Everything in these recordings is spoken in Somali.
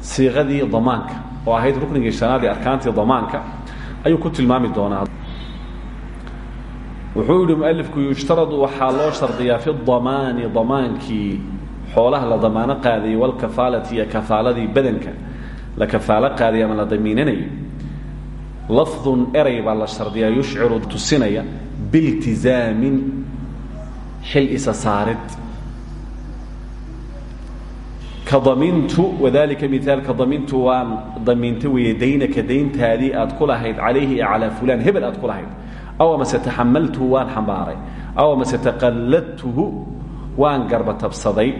siiqadii damaanka oo ahayd ruknigii shanaad ee arkaantii damaanka ayuu ku tilmaami doonaa. Wuxuu yihi mualifku yushtaradu waxaa loo shardiyaa fi damaani damaankii xoolaha la damaano qaadayay walkafaalati iyo kafaaladii badanka. La kafaalo qaadaya ama la damiinanayo lafdun erey baa la shardiyaa yushciru tusinaya biiltizaamin xil isa saarid kadamintu wadalika miaalka damintu waan damiinta weeye daynaka dayntaadii aad ku lahayd calayhi calaa fulaan hebel aad ku lahayd. Aw amase taxamaltuhu waan xambaaray. Aw amase taqalladtuhu waan garbatabsaday.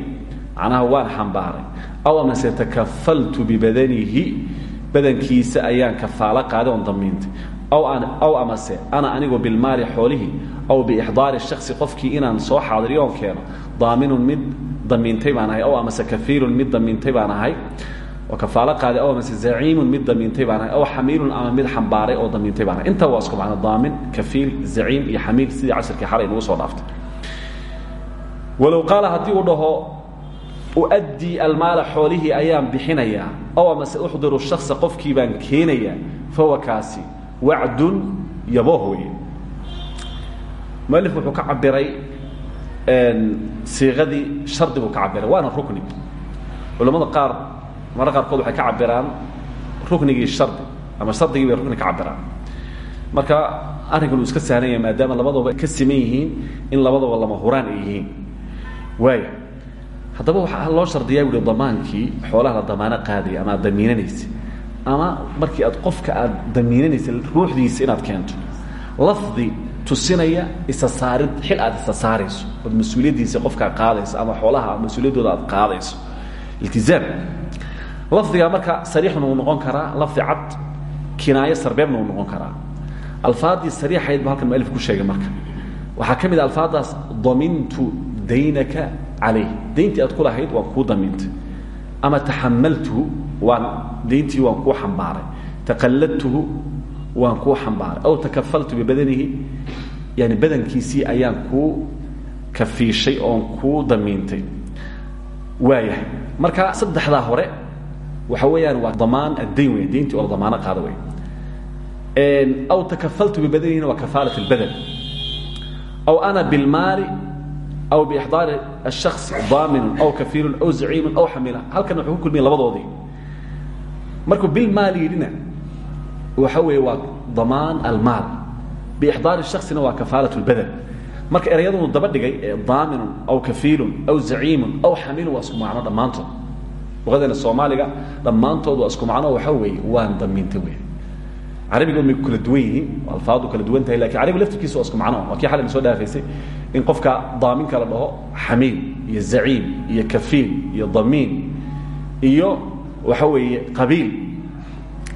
Macnaha waan xambaaray. Aw amase takafaltu bibadanihi badankiisa ayaan kafaalo qaaday oon damiintay aw amase ana anigoo bilmaali xoolihii aw biixdaari shaksi qofkii inaan soo xaadiriyo oon daaminun mid damiintay baan ahay. Aw amase mid damiintay baan ahay. Oo kafaalo qaaday aw amase mid damiintay baan ahay. Xamiilun ama mid xambaaray oo damiintay baan intaa waa isku macno daamin kafiil zaciim iyo xamiil sidii casharkii xalay nagu soo dhaaftay. Walow qaala haddii uu dhaho uaddii almaala xoolihii ayaan bixinayaa aw amase uxdiru shaksa qofkii baan keenayaa fahuwa kaasi wacdun yabooh weeye mualif wuxuu ka cabiray siiqadii shardi buu ka cabiray waana rukni. Culamada qaar mara qaarkood waxay ka cabiraan ruknigii shardi ama shardigii bay rukni ka cabiraan marka arrinkan uu iska sahlan yahay maadaama labadaba ka siman yihiin in labadaba lama huraan ay yihiin. Waaya haddaba waxaa loo shardiyaa uhi damaankii xoolaha la damaano qaadaya ama aad damiinanaysa ama markii aad qofka aad damiinanaysa ruuxdiisa inaad keento. Lafdi tusinaya isa saarid xil aad isa saarayso ood mas'uuliyaddiisa qofkaa qaadayso ama xoolaha mas'uuliyaddooda aad qaadayso. Iltizaam. Lafdigaa marka sariixna uu noqon karaa lafdi cad kinaayo sarbeebna uu noqon karaa. Alfaaddii sariixayd ba halkan mualif ku sheegay marka. Waxaa ka mid a alfaaddaas damintu daynaka calayh dayntii aad ku lahayd waan kuu damiintay ama taxamaltuhu waan dayntii waan kuu xambaaray. Taqalladtuhu waan kuu xambaaray. Aw takafaltu bibadanihi yani badankiisii ayaan kuu kafiishay oon kuu damiintay waayahay marka saddexdaa hore waxa weeyaan waa damaan addayn wey dayntii oo la damaano qaado wey aw takafaltu bibadanihina waa kafaalat اlbadan aw ana bilmaali aw biixdaari الshaks daaminu aw kafiilun aw zaciimun aw xamila halkan wuxuu ku kulmiya labadoodii markuu bilmaali yidhina waxa weeye waa damaan almaal biixdaari shaksina waa kafaalaة اlbadan marka erayadunu daba dhigay ee daaminun aw kafiilun aw zaciimun aw xamiilun waa isku macno dhammaantood luqadeena soomaaliga dhammaantood waa isku macno waxa weeye waan damiinta wey carabiga may kala duwan yihiin alfaadu kala duwan tahay laakiin carabiga laftirkiisa waa isku macno waa kii xalay soo dhaafaysay in qofka daaminka la dhaho xamiil iyo zaciim iyo kafiil iyo damiin iyo waxa weeye qabiil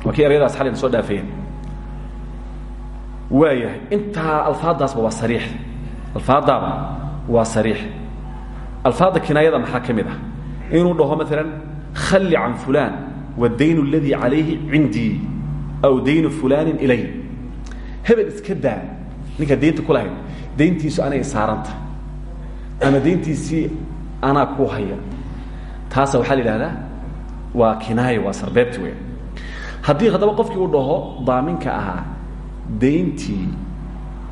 waa kii erayadaas xalayna soo dhaafayeen waayahay. Intaa alfaadaasba waa sariix. Alfaadaaba waa sariix. Alfaadda kinaayada maxaa ah? Inuu dhaho maalan khalli can fulaan wadayn اladii calayhi aw daynu fulaanin ilay hebel iska daa ninka daynta ku lahayd dayntiisu anay saaranta ama dayntiisii anaa ku haya. Taasa waxaa la waa kinaaya waa sarbeebti weya haddii qofkii uu dhaho daaminka ahaa dayntii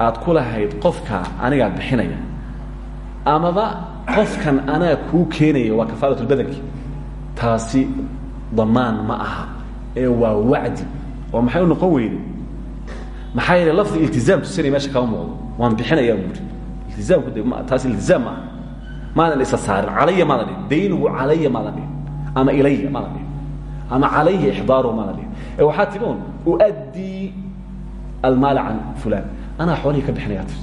aad ku lahayd qofka anigaa bixinaya amaba qofkan anaa kuu keenaya waa kafaalat lbadanki taasi damaan ma aha ee waa wacdi. Oo maxay u noqon weyde? Maxaa yeele lafdi iltizaam tusinaya meesha kama muuqdo. Waan bixinayaa buuri iltizaamku de taasi iltizaam maaha maadan isa saarin calaya maadan dhihin daynuhu calaya maadan dhihin ama ilaya maadan dhihin ama calaya ixdaaruhu maadan dhihin ee waxaa timi un uaddii almaala can fulaan anaa xoolihii ka bixinaya tir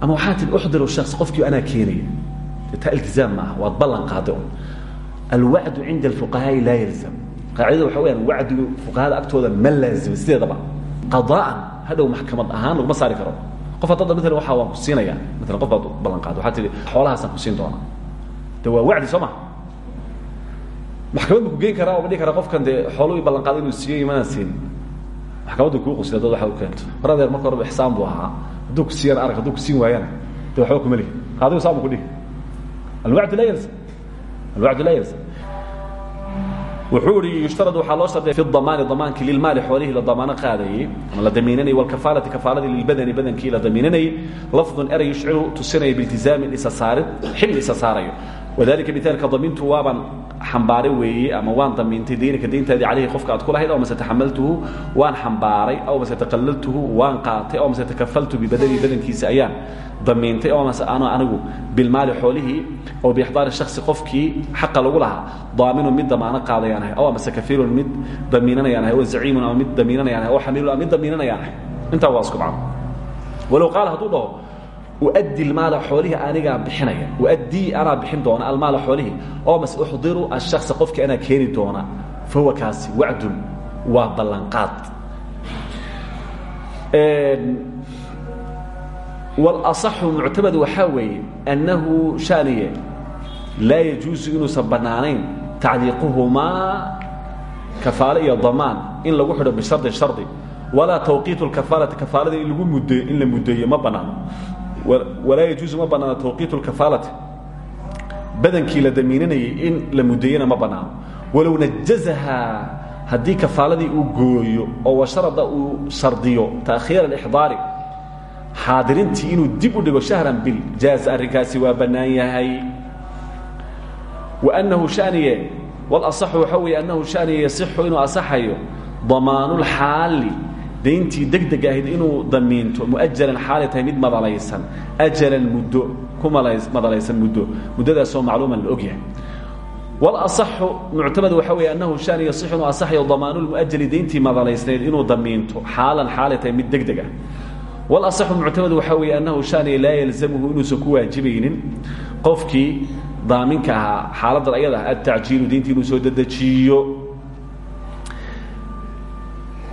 ama waxaa tii uxdiru shaks qofkii anaa keenaya taa iltizaam ma aha waad ballan qaaday un alwacdu cinda alfuqahaai laa yalzam qaacidada waxa weyaan wacdigu fuqahada agtooda ma laazima sideedaba qadaan hadhow maxkamad ahaan laguma saari karo qof haddada maala waa waan ku siinaya maala qof baad ballan qaada waxaa tihi xoolahaasaan ku siin doonaa de waa wacdi soo ma maxkamad ma ku geyn karaa oo ma dhihi karaa qofkan dee xoolo i ballan qaada inuu siiyo imanaan siinin maxkamadda kuu qusila dad waxa u keento. War adeer marka horeba ixsaan buu ahaa. Hadduu ku siiyana arag hadduu ku siin waayana de waxba kuma lihi adigu saa bu ku dhihi. Alwacdu laa yalzam alwacdu laa yalzam wuxuu ihi yushtarad waxaa loo shardiya fi damaani damaanki lilmaali xoolihii la damaano qaadayey. La damiinanayay walkafaalati kafaaladii lilbadani badankii la damiinanayey. Lafdun erey yushciru tusinaya biiltizaamin isa saarid xil isa saarayo wadalika mitaalka damiintu waabaan xambaaray weeye ama waan damiintay daynaka dayntaadii caleyhi qofka aad ku lahayd aw mase taxamaltuhu waan xambaaray aw mase taqallaltuhu waan qaatay aw mase takafaltu bibadanii badankiisa ayaan damiintay oo mase ano anigu bilmaali xoolihii oo biixdaari shaksi qofkii xaqa lagu lahaa daaminun mid damaano qaadayaan ahay aw amase kafiirun mid damiinanayaan ahay o zaciimun ama mid damiinanayaan ahay o xamiilun ama mid damiinanayaan ahay intaa waa isku macno walow qaala hadduu dhaho uaddi lmaala xoolihii anigaa bixinaya. Uaddii anaa bixin doona almaala xoolihii oo mase uxdiru ashaksa qofkii anaa keeni doona. Fahuwa kaasi wacdun. Waa ballanqaad. Walaصaxu muctamad waxaa weeye annahu shaaniye laa yajuusu inuusan bannaanayn tacliiquhumaa kafaale iyo damaan in lagu xidho bishardin shardi. Walaa tawqiitu lkafaalati kafaalada in lagu muddeeyo in la muddeeyo ma bannaano walaa yajuusu ma bannaano tawqiitu lkafaalati badankii la damiinanayay in la muddeeyena ma bannaano walow najazahaa haddii kafaaladii uu gooyo oo washarada uu shardiyo taakhiira alixdaari xaadirintii inuu dib u dhigo shahran bil jaaz arrinkaasi waa bannaan yahay. Wa annahu shaniye walasaxu waxaa weeye annahu shaniye yasixu inuu asaxayo damaanulxaali dayntii degdeg ahayd inuu damiinto mu'ajalan xaali tahay mid madalaysan ajalan muddo ku madalaysan muddo muddadaasoo macluuman la og yahay walaصaxu muctamad waxaa weeye annahu shani yasixu inuu asaxayo damaanulmu'ajali dayntii madalaysnayd inuu damiinto xaalan xaali tahay mid degdeg ah. Walaصaxu muctamad waxaa weeye annahu shani laa yalzamuhu inuusan ku waajibaynin qofkii daaminka ahaa xaaladan ayada ah atacjiilu dayntii inuu soo dedejiyo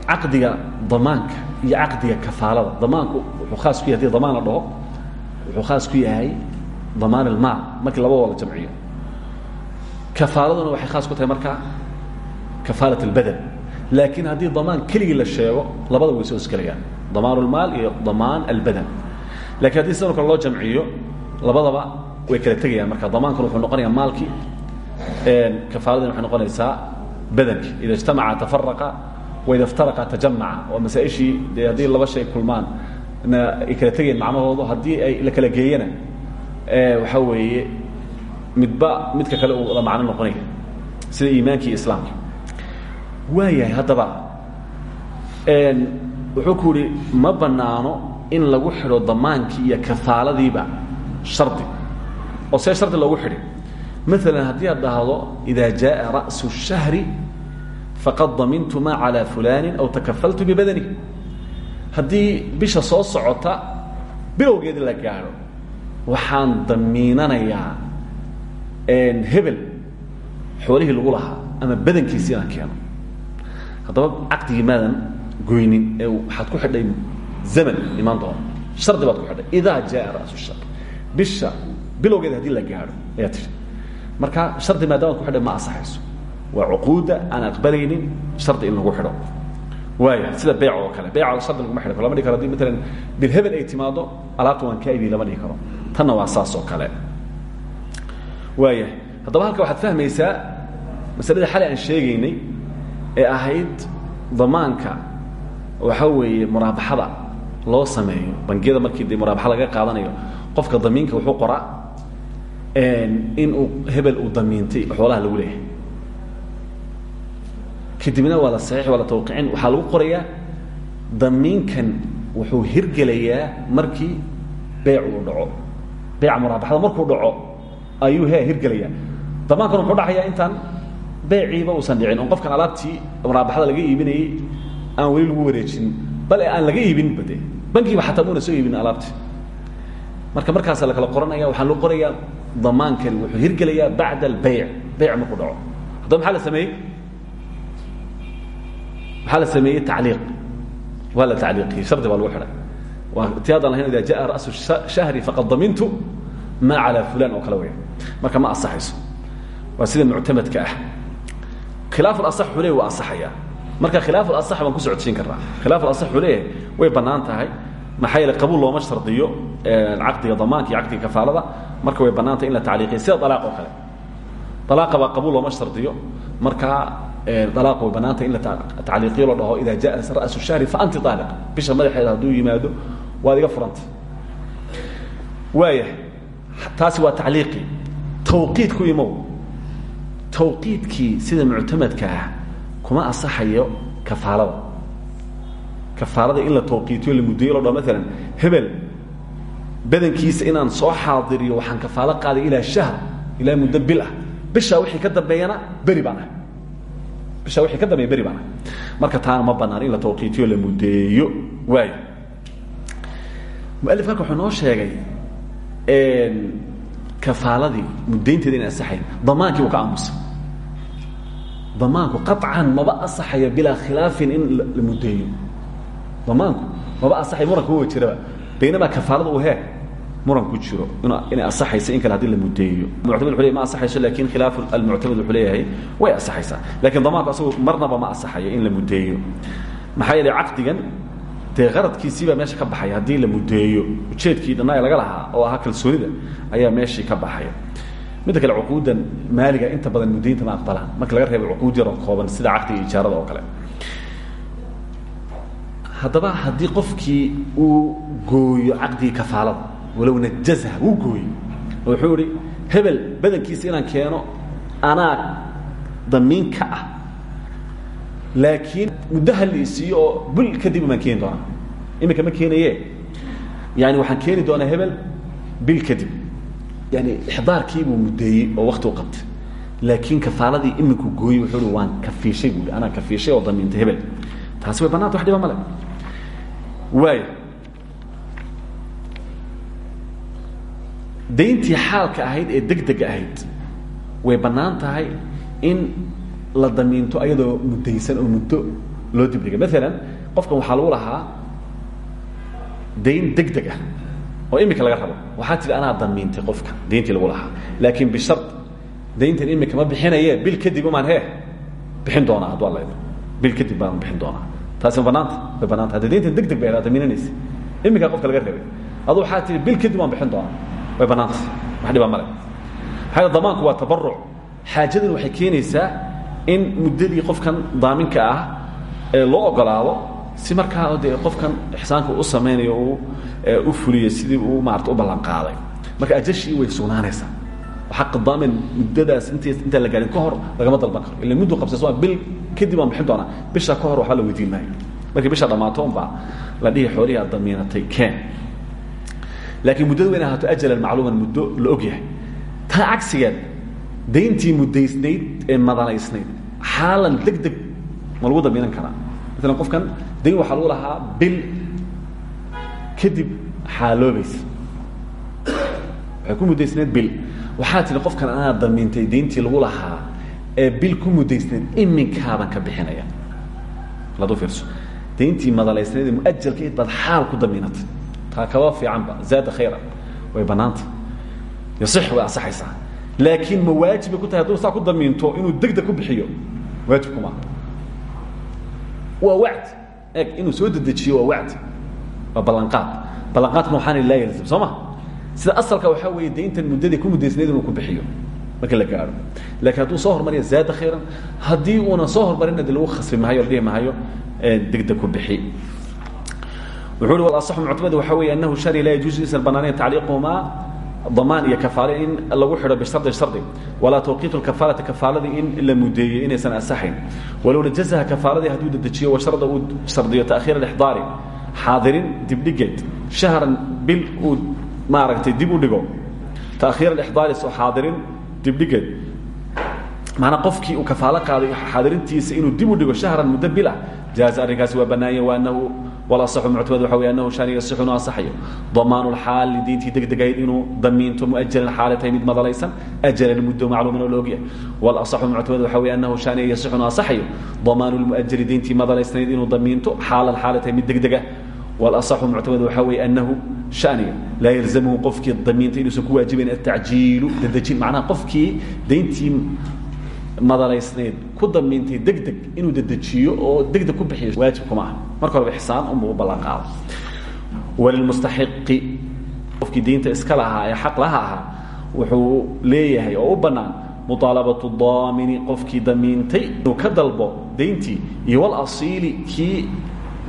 caqdiga damaanka iyo caqdiga kafaalada. Damaanku wuxuu khaas ku yahay haddii damaan la dhaho wuxuu khaas ku yahay damaan almaal markii labadoo la jamciyo. Kafaaladuna waxay khaas ku tahay markaa kafaalat albadan laakiin haddii damaan keligii la sheego labada way soo isgelayaan damaan ulmaal iyo damaan albadan lakiin haddii sidan o kale loo jamciyo labadaba way kala tegayaan. Marka damaankuna wuxuu noqonayaa maalkii kafaaladina waxay noqonaysaa badankii ida ijtamaca tafaraqa waydaftarqa tajamaca waa masaaishii de laba shay kulmaan na ay kala macnahoodu haddii ay la kala geeyana waxaa weeye midba midka kale uu la macno sida iimaankii islaamka waayahay haddaba wuxuu ku yihi ma banaano in lagu xidho damaankii iyo kafaaladiiba shardi oo see shardi loogu xidhi maalan haddii aad dhahdo idaa jaaa ra'su الshahri faqad damintuma calى fulani aw takafaltu bibadnih haddii bisha soo socota bilowgeeda la gaadho waxaan damiinanayaa hebel xoolihii lagu lahaa ama badankiisi inaan keeno. Haddaba caqdigii maadan goynin ee waxaad ku xidhay zaman imaan doona. Hardi baad ku idhay idaa jaa rasu shar bisha bilowgeeda haddii la gaadho ayaa tii marka hardi maadaamaad ku xidhay ma asaxayso waa cuquudda aan aqbalaynin shardi in lagu xidho. Waaya sida beyc oo kale. Beyca shardi laguma xidhi karo lama dhihi karo. Hadii maalan bilhebel ay timaado alaabta waan kaa ibi lama dhihi karo. Tanna waa saas oo kale. Waaya haddaba halka waxaad fahmaysaa masaladii xalay aan sheegaynay ee ahayd damaanka waxaa weeye muraabaxada loo sameeyo bangiyada markii de muraabaxa laga qaadanayo qofka damiinka wuxuu qoraa in uu hebel uu damiintay xoolaha lagu leeyahay kadibna waa la saxiix waa la tawqicin waxaa lagu qorayaa damiinkan wuxuu hirgelayaa markii beyc uu dhaco. Beyca muraabaxada markuu dhaco ayuu he hirgelayaa damaankan wuxuu dhacayaa intaan beyciiba uusan dhicin on qofkan alaabtii muraabaxada laga iibinayey aan weli lagu wareejin. Bale aan laga iibinba de bankiiba xataa muuna soo iibin alaabti. Marka markaasa la kala qoranaya waxaa loo qorayaa damaankani wuxuu hirgelayaa bacda albeyc beyc markuu dhaco. Haddaba maxaa la sameeyey waxaa la sameeyey tacliiq waa la tacliiqiyey shardi baa lagu xidhay waa ti haddaan lahayn ida jaa ra'su shahri faqad damintu ma calaa fulan oo kale weya marka ma asaxayso waa sida muctamadka ah khilaaf alasax wuxuu leeyahy waa asaxaya marka khilaaf alasax baan ku socodsiin karnaa khilaaf alasax wuxuu leeyahay way bannaan tahay maxaa yeele qabuul looma shardiyo caqdiga damaanka iyo caqdiga kafaalada marka way bannaan tahay in la tacliiqiyo sida dalaaq oo kale dalaaqa baa qabuul looma shardiyo marka dalaaqa way bannaan tahay in la tacliiqiyo la dhaho ida jaa ra'su shahri fa anti daaliq. Bisha madaxeeda hadduu yimaado waad iga furanta waaya taasi waa tacliiqii tawqiidku imow tawqiidkii sida muctamadka ah kuma asaxayo kafaalada. Kafaalada in la tawqiitiyo la muddeeyo lo dha maalan hebel badankiisa inaan soo xaadiriyo waxaan kafaalo qaaday ilaa shahr ilaa muddo bil ah. Bishaa wixii ka dambeeyana beri baan ahay bishaa wixii ka dambeeya beri baan marka taana ma bannaan in la tawqiitiyo la muddeeyo. Waayo. Mualif halka wuxuu noo sheegay kafaaladii muddaynteeda inay asaxayn. Damaankii uu ka aamusay damaanku qaطcan maba asaxayo bilaa khilaafin in la muddeeyo. Damaanku maba asaxayo muranka wa jiraba. Baynamaa kafaalada uu hee muran ku jiro inay asaxaysa in kale haddii la muddeeyo muctamad ley ma asaxayso laakiin khilaafu almuctamad wuxuu leeyahay way asaxaysaa laakiin damaanku asagu marnaba ma asaxayo in la muddeeyo maxaa yeelay caqdigan dee qaradkiisii baa meesha ka baxaya haddii la muddeeyo ujeedkii dhanaa laga lahaa oo ahaa kalsoonida ayaa meeshii ka baxaya. Midda kale cuquuddan maaliga inta badan muddaynta ma aqbalaan. Marka laga reebo cuquud yaroo kooban sida caqdiga ijaarada oo kale. Haddaba haddii qofkii uu gooyo caqdigii kafaalada walow najazha wuu gooyey. Oo wuxuu ihi hebel badankiisa inaan keeno anaa damiin ka ah. Laakiin muddo haliisiiyo oo bil kadib baan keeni doonaa. Iminka ma keenaye yani waxaan keeni doonaa hebel bil kadib yani ixdaarkiibuu muddeeyey oo wakti u qabtay. Laakiin kafaaladii iminku gooyey wuxuu hi waan kafiishay buui anaa kafiishay oo damiintay hebel. Taasi way bannanta wax dhiba male waaya dayntii xaalka ahayd ee deg dega ahayd way bannaan tahay in la damiinto ayadoo muddaysan oo muddo loo dibdhigay. Maalan qofkan waxaa lagu lahaa dayn deg deg ah oo imika laga rabo. Waxaa tidhi anaa damiintay qofka dayntii lagu lahaa. Laakiin bishar dayntan imika ma bixinaye bil kadib umaan he bixin doonaa hadduu alla idmo bil kadib baan bixin doonaa. Taasi ma banaanta way banaanta hadda dayntan deg deg bay damiinanaysa imikaa qofka laga rabay. Adu waxaa tihi bil kadib waan bixin doonaa way banaanta wax dhibaa male maxaa damaanku waa tabaruc xaajadani waxay keenaysaa in muddadii qofkan daaminka ah ee loo ogolaado si markaa dee qofkan ixsaanka u samaynayo uu u fuliyo sidii uu maarata u ballan qaaday. Marka ajashii way sugnaanaysaa. Xaqa daamin muddadaas int intaan la gaarin ka hor lagama dalban karo. Ila muddu qabsay soo bil kadib waan bixin doonaa. Bisha ka hor waxba la weydiin maayo. Markii bisha dhammaato unbaa la dhihi xoolihii aad damiinatay keen laakiin muddadu wa in ahaato ajalan macluuman muddo la og yahay. Taa cagsigeed dayntii muddaysnayd ee madanaysnayd xaalan deg deg ma lagu damiinan karaa. Maalan qofkan dayn waxaa lagu lahaa bil kadib xaaloobaysa waxay ku muddaysnayd bil. Waxaa tihi qofkan anaa damiintay dayntii lagu lahaa ee bil ku muddaysnayd iminkaaban ka bixinaya. Ladu fiirso. Dayntii madalaysnayd ee muajalka baad xaal ku damiinatay taa kaba fiicanba zaada khayra. Way bannaanta yasix way asaxaysaa. Laakiin ma waajibay ku tahay hadduu saa ku damiinto inuu degdeg ku bixiyo? Waajibku maaha waa wacd. Eeg inuu soo dedejiyo waa wacd. Waa ballanqaad. Ballanqaadkuna waxaana laa yalzam soo ma? Sida asalka waxaa weeye dayntan muddadii ku muddaysnayd inuu ku bixiyo marka la gaaro. Laakiin hadduu soo hormariya zaada khayran haddii uuna soo hormarina de lagu khasbi mahayo la dhihi mahayo degdeg ku bixi wuuu i muctamadu waxa wey anahu shari laa yajuusu isan banaanayn tacliiquhumaa damaan iyo kafaale in lagu xidho bishardi shardi. Walaa tawqiitu kafaalati kafaaladii in la mudeeyey inaysan ansaxayn. Walow najasaha kafaaladii hadduu dadejiyo washarda uu shardiyo taakhiir alixdaari xaadirin dibdhigeed shahran bil uu maaragtay dib u dhigo. Taakhiir alixdaari soo xaadirin dibdhigeed. Maanaa qofkii uu kafaalo qaaday xaadirintiisa inuu dib u dhigo shahran muddo bilah jaaza arrinkaasi waa wa anahu walasaxu muctamad waxa wey annahu shaaniga sixu inuu asaxayo damaanu lxaali diintii degdegayd inuu damiinto muajalan xaale tahay mid madalaysan ajalan muddo macluuman oo laogyahay walasaxu muctamad waxa wey annahu shaaniga yasixu inuu asaxayo damaanu lmuajali diintii madalaysnayd inuu damiinto xaalan xaale tahay mid degdega. Walasaxu muctamad waxa wey annahu shaniga laa yalzamhu qofkii damiinta inuusan ku waajibayn atacjiilu dadejin macnaha qofkii dayntii madalaysnayd ku damiintay degdeg inuu dedejiyo oo degdeg ku bixiyo waajib kuma ah marka horeba ixsaan unbuu u ballan qaado walilmustaxiqi qofkii diinta iska lahaa ee xaq laha ahaa wuxuu leeyahay oo u bannaan muطaalabatu daamini qofkii damiintay inuu ka dalbo dayntii iyo walasiili kii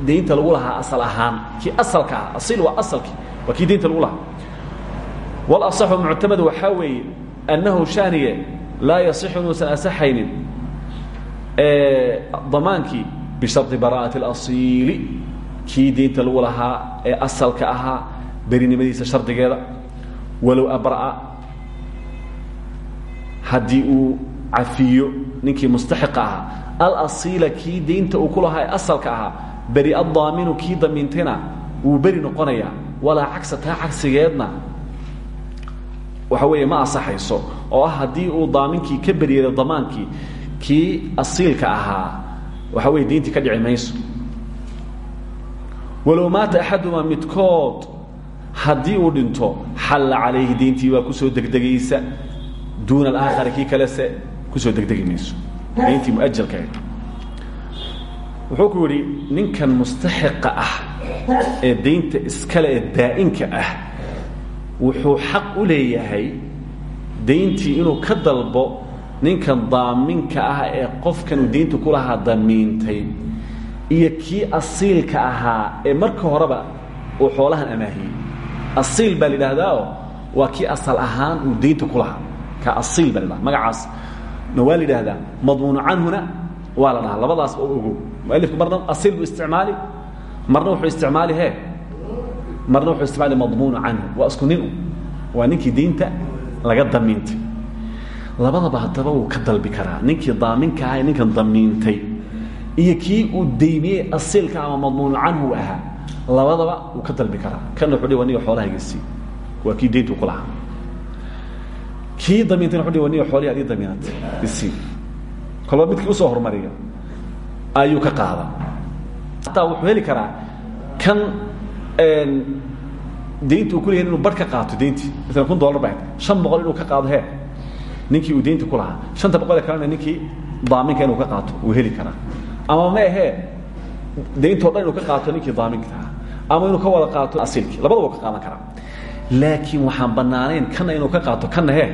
daynta lagu lahaa asal ahaan kii asalka ah asiil waa asalkii waa kii daynta lagu lahaa. Walasaxu muctamad waxaa weeye annahu shaaniye laa yasixu inuusan asaxaynin. Damaankii bishardi bara'ati اlasiili kii daynta lagu lahaa ee asalka ahaa berinimadiisa shardigeeda walow abra'a haddii uu cafiyo ninkii mustaxiqa ahaa alasiila kii daynta uu ku lahaa ee asalka ahaa beri addaaminu kii damiintayna wuu beri noqonayaa walaa cagsa taa cagsigeedna waxa weeye ma asaxayso oo ah haddii uu daaminkii ka beryeedo damaankii kii asiilka ahaa waxa weye diintii ka dhici mayso. Walow maata axadumaa midkood haddii uu dhinto xalla calayhi diintii waa ku soo degdegaysa duuna alaakhari kii kalese ku soo degdegi mayso. Diintii muajalkahayd wuxuu ku yidhi ninkan mustaxiqa ah ee daynta iskale ee daa'inka ah wuxuu xaq u leeyahay dayntii inuu ka dalbo ninkan daaminka ah ee qofkan uu daynta ku lahaa damiintay iyo kii asiilka ahaa ee marka horeba uu xoolahan amaahiyey. Asiil baa la kii asal ahaan uu daynta ku lahaa. Ka asiil baa magacaas. Na waa la dhahaa. Labadaas oo ogo mualifku marna asiil buu isticmaali marna wuxuu isticmaali he marna wuxuu isticmaali madmuunu canhu. Waa isku nin waa ninkii diinta laga damiintay. Labadaba haddaba wuu ka dalbi karaa. Ninkii daaminka aha ninkan damiintay. Iyo kii uu daymiyey asiilka ama madmuunu canhu ahaa labadaba wuu ka dalbi karaa. Kana wuxuu dhi wa niga xoolahaygasii waa kii dayntu ku lahaa. Kii damiintayna wuxuu dhi wa niga xoolihi adii damiinatay. Isii kolba midkii u soo hormariya ayuu ka qaada hataa wuxuu heli karaa kan daynta uu ku leeyahay inuu bar ka qaato dayntii masalan kun dollar baa shan boqol inuu ka qaado he ninkii uu daynta ku lahaa. Shanta boqol ee kalena ninkii daaminka inuu ka qaato wuu heli karaa. Ama ma ahee dayntao dhan inuu ka qaato ninkii daaminka ahaa ama inuu ka wada qaato asiilkii labadaba ka qaadan karaa. Laakiin waxaan banaanayn kana inuu ka qaato kana he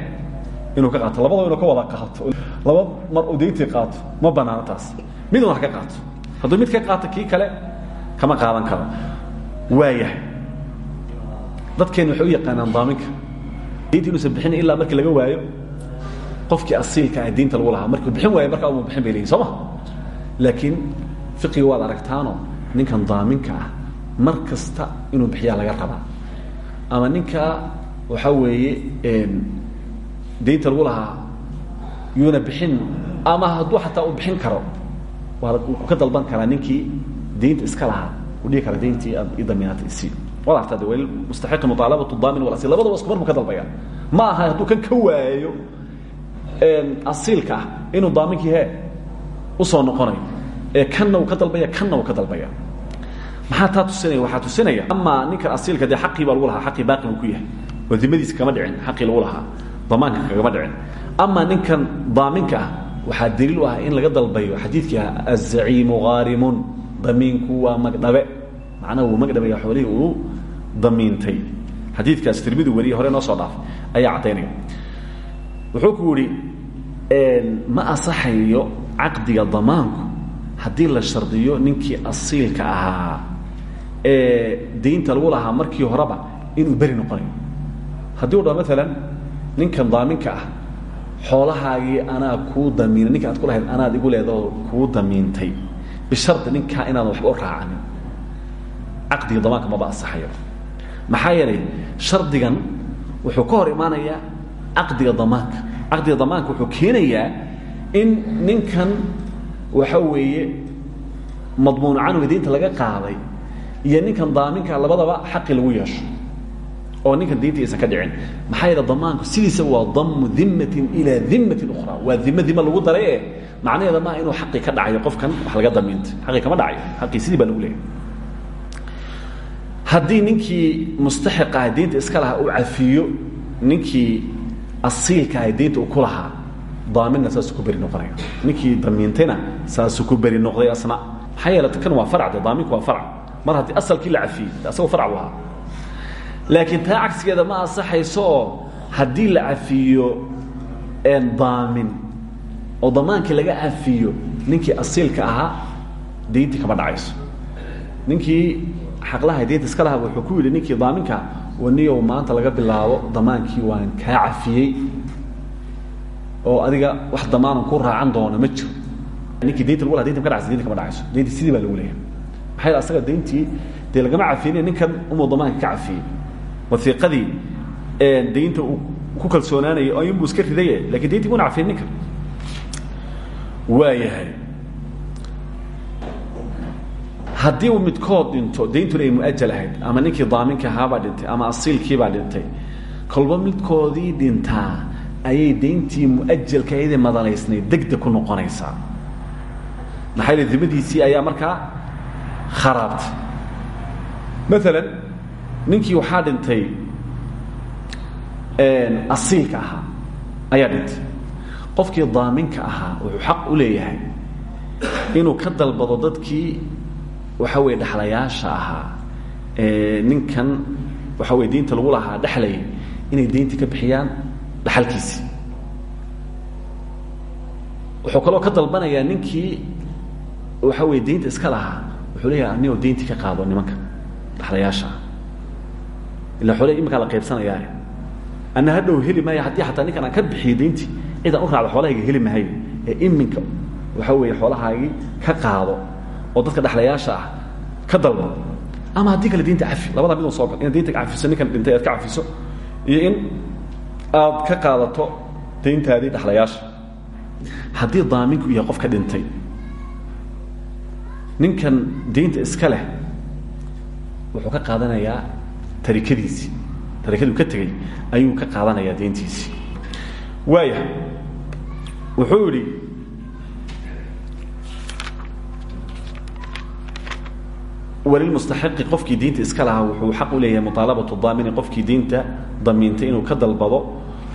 inuu ka qaato. Labadaba inuu ka wada qaato. Laba mar uu dayntii qaato ma banaano taas. Mid un wax ka qaato. Hadduu mid ka qaato kii kale kama qaadan karo. Waayahay dadkeen waxay u yaqaanaan daaminka daynta inuusan bixin ilaa markii laga waayo qofkii asiilka ah diinta lagu lahaa markuu bixin waayo markaa uu bixin bay leeyihiin soo ma? Laakiin fiqiga waad aragtaanoo ninkan daaminka ah mar kasta inuu bixiyaa laga rabaa. Ama ninkaa waxaa weeye daynta lagu lahaa yuuna bixin ama hadduu xataa uu bixin karo waa ka dalban karaa ninkii daynta iska lahaa u dhihi kara dayntii aad i damiinatay isii waad artaa de weli mustaxiqi muطaalabatu daamin walasil labadaba isku markuu ka ma aha hadduu kan ka waayo asiilka ah inuu daaminkii he u soo noqonayo ee kanna uu ka dalbaya kanna uu ka dalbaya. Maxaa taa tusinaya? Waxaa tusinaya amaa ninkan asiilka dee xaqii baa lahaa xaqii baaqi buu ku yahay. Oo kama dhicin xaqii lagu lahaa. Damaanka kagama dhicin. Amaa ninkan daaminka ah waxaa u ah in laga dalbayo xadiidkii ah azaciimu haarimun damiinku waa magdhabe. Macnaha wuu magdhabaya xoolihii uu damiintay. Xadiidkaas tirmidu weliye hore noo soo dhaafay. Ayaa caddaynaya wuxuu ku yidhi ma asaxayo caqdiga damaanku haddii la shardiyo ninkii asiilka ahaa. Ee daynta lagu lahaa markii horeba inuu beri noqonayo. Haddii u dhaho maalan ninkan daaminka ah xoolahaagii anaa kuu damiina ninka aad ku lahayd anaad igu leedao kuu damiintay. Bishardi ninkaa inaadan waxba u raacanin. Caqdiga damaanka maba asaxayo maxaa yeelay shardigan wuxuu ka hor imaanayaa caqdiga damaanka. Caqdiga damaanka wuxuu keenayaa in ninkan waxa weeye madmuun canhuga diinta laga qaaday iyo ninkan daaminka labadaba xaqi lagu yeesho oo ninkan daynta aysan ka dhicin. Maxaa yeele damaanku sidiisa waa damu dimatin ilaa dimatin ukhra waa dimo dimo lagu daray e macnaheeda maaha inuu xaqii ka dhacayo qofkan wax laga damiintay xaqii kama dhacayo xaqii sidii baa lagu leeyahay haddii ninkii mustaxiq ah daynta iska lahaa uu cafiyo ninkii asiilka ah daynta uu ku lahaa daaminna saasuu ku beri noqonaya. Ninkii damiintayna saasuu ku beri noqday asna. Maxaa yeele kan waa farc de daaminku waa farc mar haddii asalkii la cafiyey asagoo farc u ahaa. Laakiin taa cagsigeeda ma ansaxayso oo haddii la cafiyo daamin oo damaankii laga cafiyo ninkii asiilka ahaa dayntii kama dhacayso. Ninkii xaqlaha daynta iska lahaa wuxuu ku yidhi ninkii daaminka waniyow maanta laga bilaabo damaankii waan kaa cafiyey oo adiga wax damaanan ku raacan doono ma jiro. Ninkii daynta lagu laha daynta ma ka dhacayso daynta kama dhacayso. Dayntii sidii baa lagu leeyahay. Maxaa yeele asaga dayntii dee lagama cafiynin ninkan umuu damaanka ka cafiyey. Waiiqadii daynta uu ku kalsoonaanayay ayunbuu iska ridaye laakiin dayntii muna cafiyin ninkan. Waa haddii uu midkood dhinto dayntuna ay muajal ahayd ama ninkii daaminka ahaabaa dhintay ama asiilkiibaa dhintay kolba midkoodii dhintaa ayay dayntii muajalka aydee madanaysnayd degdeg ku noqonaysaa. Maxaa yele dimadiisii ayaa markaa kharaabtay. Maalan ninkii waxaa dhintay asiilka ahaa ayaa dhintay. Qofkii daaminka ahaa wuxuu xaq u leeyahay inuu ka dalbado dadkii waxa weye dhexlayaasha ahaa ninkan waxa weye diinta lagu lahaa dhexlayay inay dayntii ka bixiyaan dhaxalkiisii. Wuxuu kaloo ka dalbanayaa ninkii waxa weye daynta iska lahaa wuxuu leeyahay anigoo dayntii ka qaado nimanka dhexlayaasha ah. Xooley iminkaa la qaybsanayaa. Ana hadhow heli maayo haddii xataa ninkan aan ka bixiyo dayntii cidaan u raacdo xoolahayga heli maayo ee iminka waxa weeye xoolahaagii ka qaado oo dadka dhexlayaasha ah ka dalbo ama haddii kale daynta cafi labadaa midun soo gal inaad daynta cafiso ninkan dhintay aad ka cafiso iyo in aad ka qaadato dayntaadii dhexlayaasha haddii daaminku yahay qofka dhintay ninkan daynta iska leh wuxuu ka qaadanayaa tarikadiisii tarikaduu ka tegey ayuu ka qaadanayaa dayntiisii waaya wuxuu idhi walilmustaxiqi qofkii diinta iska lahaa wuxuu xaq u leeyahay muطaalabatu daamini qofkii diinta damiintay inuu ka dalbado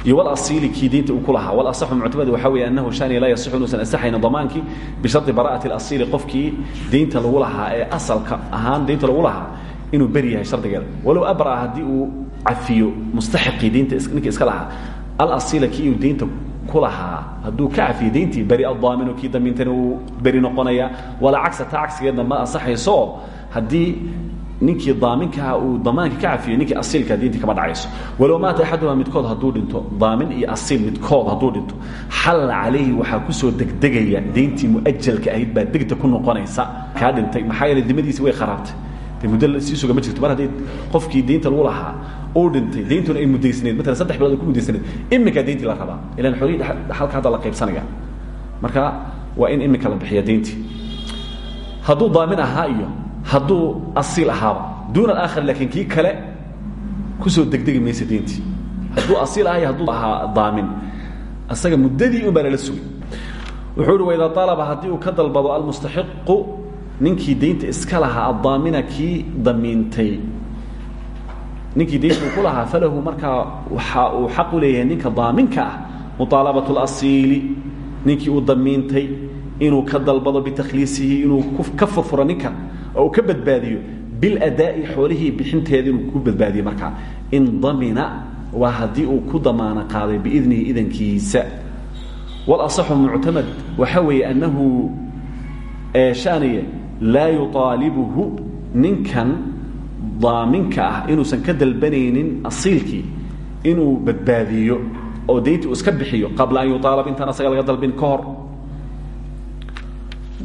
iyo walasiili kii diinta uu ku lahaa. Walasaxu muctamad waxaa weeye annahu shani laa yasixu inuusan asaxayna damaankii bishardi bara'ati اlasiili qofkii diinta lagu lahaa ee asalka ahaan diinta lagu lahaa inuu beri yahay shardigeeda. Walow abra haddii uu cafiyo mustaxiqii diinta ninkii iska lahaa alasiila kii uu diinta ku lahaa hadduu ka cafiyo dayntii beri adaaminu kii damiintana uu beri noqonaya walaa cagsa taa cagsigeedna ma ansaxayso haddii ninkii daaminkaha uu damaanka ka cafiyo ninkii asiilka diintii kama dhacayso. Walow maata axadumaa midkood hadduu dhinto daamin iyo asiil midkood hadduu dhinto. Xalla calayhi waxaa ku soo degdegaya dayntii muajalka ahayd baa degdeg ku noqonaysa. Kaa dhintay maxaa yeele dimadiisi way kharaabtay. De muddo sii ma jirto mar qofkii daynta lagu lahaa uu dhintay dayntuna ay muddaysnayd maalan saddex bilood ku muddaysnayd iminkaa dayntii la rabaa. Ilan xolihii dhaxalka hadda la qaybsanaya marka waa in iminka la bixiya dayntii hadduu daamin ahaa iyo hadduu asiil ahaaba duuna alaakhar laakiin kii kale ku soo degdegi maysa dayntii hadduu asiil ahaa iyo hadduu ahaa daamin. Asaga muddadii un baa lala sugay. Wuxuu uhi waidaa alaba haddii uu ka dalbado almustaxiqu ninkii daynta iska lahaa addaamina kii damiintay. Ninkii daynta uu ku lahaa falahu markaa waxa uu xaq u leeyahay ninka daaminka ah muطaalabatu اlasiili ninkii uu damiintay inuu ka dalbado bitakhliisihi inuu ka furfuro ninkan oo uu ka badbaadiyo biladaa'i xoolihii bixinteeda inuu ku badbaadiyo markaa in damina waa haddii uu ku damaano qaaday biidnihi idankiisa. Walaصaxu muctamad waxa weeye annahu shaniye laa yuطaalibuhu ninkan daaminka ah inuusan ka dalbanaynin asiilkii inuu badbaadiyo oo dayntii uu iska bixiyo qabla an yuaalab intaan asaga laga dalbin ka hor.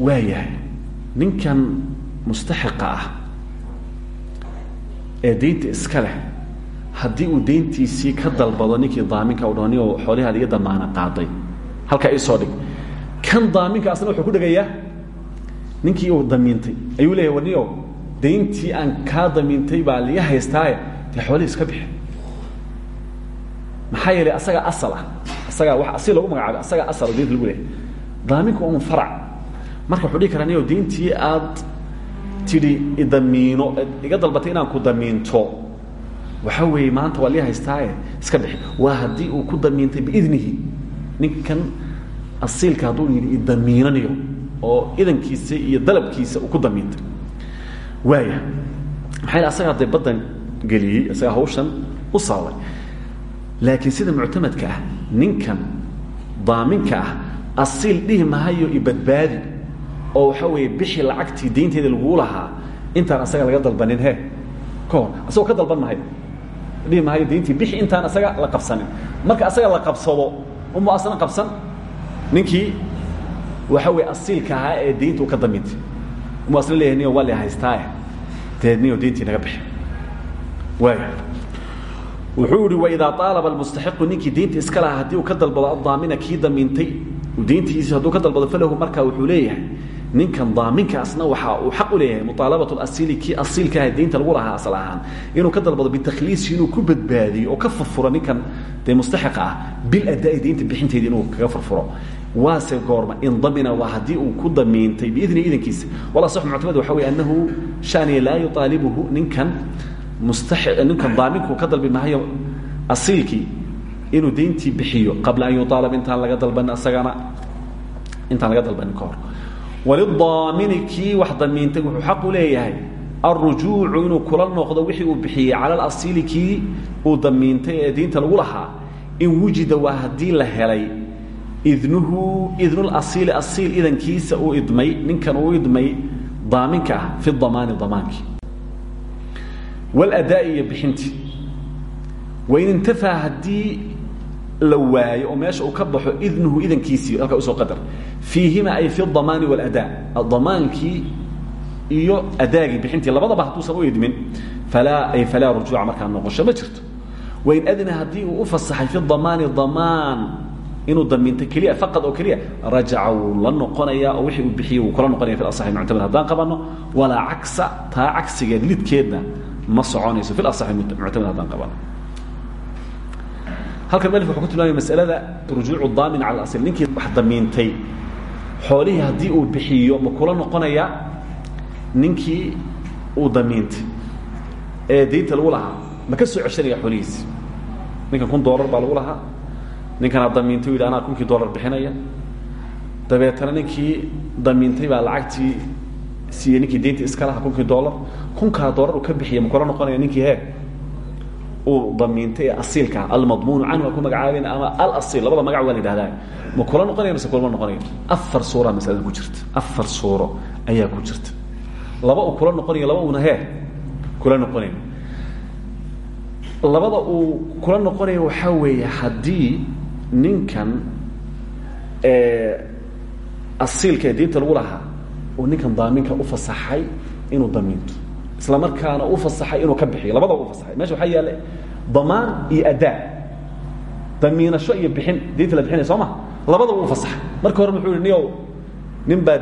Waa yahay ninkan mustaxiqa ah ee daynta iska uu dayntiisii ka dalbado ninkii daaminka u dhani oo iga damaana qaaday. Halkaa isoo dhig. Kan daaminka asna wuxuu ku dhegayaa ninkii uu damiintay. Ayuu leeyahy warnio dayntii aan kaa damiintay baa liga haystaaye. Dee xoolihii iska bixi. Maxaa yeelay asagaa asal ah. Asagaa wa si lagu magacaabay. Asal daynta lagu leehay daaminku un farac marka wuxuu dhihi karaa niyo dayntii aad tidhi idamiino iga dalbatay inaan ku damiinto. Waxa weeye maanta waa lii haystaaye. Iska bixi. Waa haddii uu ku damiintay biidnihi. Ninkan asiilka hadduu yidhi idamiinaniyo oo idankiisa iyo dalabkiisa uu ku damiintay. Waaya maxaa asagaa dee baddan geliyey isagaa hawshan u sababay laakiin sida muctamadka ah ninkan daaminka ah asiil dhihi mahayo ibadbaadi oo waxa weeye bixi lacagtii daynteeda laguu lahaa intaan asaga laga dalbanin he. Ka hor asagoo ka dalban mahayo dhihi mahayo dayntii bixi intaan asaga la qabsanin. Marka asaga la qabsado umu asna qabsan. Ninkii waxa weye asiilka ahaa ee daynta u ka damiintay umu asna leeyahay niyo waa la haystaaye dee niyo dayntii naga bixi. Waaya wuxuu ihi waidaa aalaba almustaxiqu ninkii daynta iska lahaa haddii uu ka dalbado addaamina kii damiintay dayntiisi hadduu ka dalbado falahu markaa wuxuu leeyahay ninkan daaminkaasna waxa uu xaq u leeyahay muaalabat asiili kii asiilkaah daynta lagu lahaa asal ahaan. Inuu ka dalbado bitakhliisi inuu ku badbaadiyo oo ka furfuro ninkan dee mustaxiqa ah biladai daynta bixinteeda inuu kaga furfuro. Waase goorma in damina waa haddii uu ku damiintay biidni idankiisa wala sax muctamad waxa wey annahu shaniya laa yuaalibuhu ninkan ninkan daaminku ka dalbi mahayo asiilkii inuu dayntii bixiyo qabla an yuaalab intaan laga dalbanin asagana. Intaan laga dalbanin ka hor walidaamini kii wax damiintay wuxuu xaq u leeyahay. Alrujuucu inuu kula noqdo wixii uu bixiyey cala alasiili kii uu damiintay ee daynta lagu lahaa. In wujida waa haddii la helay. Idnuhu idnulasiili asiil idankiisa uu idmay ninkan uu idmay daaminka ah fi damaani damaankii wاladaai iyo bixintii wain intafaa haddii la waayo oo meesha uu ka baxo idnuhu idankiisii halkaa u soo qadar. Fiihima ay fi damaani waladaa damaankii iyo adaagii bixintii labadaba hadduusan u idmin falaa ay falaa rujuuca markaa noqosho ma jirto. Wain adna haddii uu u fasaxay fi damaani damaan inuu damiinto keliya faqad oo keliya rajaca wuu la noqonayaa oo wixii uu bixiyey wuu kula noqonaya fi asaxi muctamad. Haddaan qabanno walaa cagsa taa cagsigeed lidkeedna ma soconayso fi asaxi muctamad haddaan qabanno halkan melif wuxuu ku tilmaamaya masalada rujuucu daamin cala asil ninkii wax damiintay xoolihii haddii uu bixiyo ma kula noqonaya ninkii uu damiintay. Ee daynta lagu lahaa ma ka soo ceshanaya xoolihiisi ninkan kun dolar baa lagu lahaa. Ninkanaa damiintay yidhi anaa kunkii dolar bixinaya. Dabeetana ninkii damiintay baa lacagtii siiyey ninkii daynta iska lahaa kunkii dolar kunkaa dolar uu ka bixiya ma kula noqonaya ninkii he uu damiintay ee asiilkaa almadmuunu canhu ku magacaaben ama alasiil labada magac waa la yidhahdaa ma kula noqonaya mise kulama noqonaya afar suura masalada ku jirta. Afar suuro ayaa ku jirta. Laba uu kula noqonayo laba uuna he kula noqonayo labada uu kula noqonayo waxaa weeye haddii ninkan asiilka ee diinta lagu lahaa uu ninkan daaminka u fasaxay inuu damiinto isla markaana u fasaxay inuu ka bixiyo. Labadaba u fasaxay. Mesha waxaa yaalla damaan iyo adaa damiinasho iyo bixin. Diinta la bixinaya soo ma? Labadaba u fasaxay. Marka hore wuxuu yihi niyow nin baad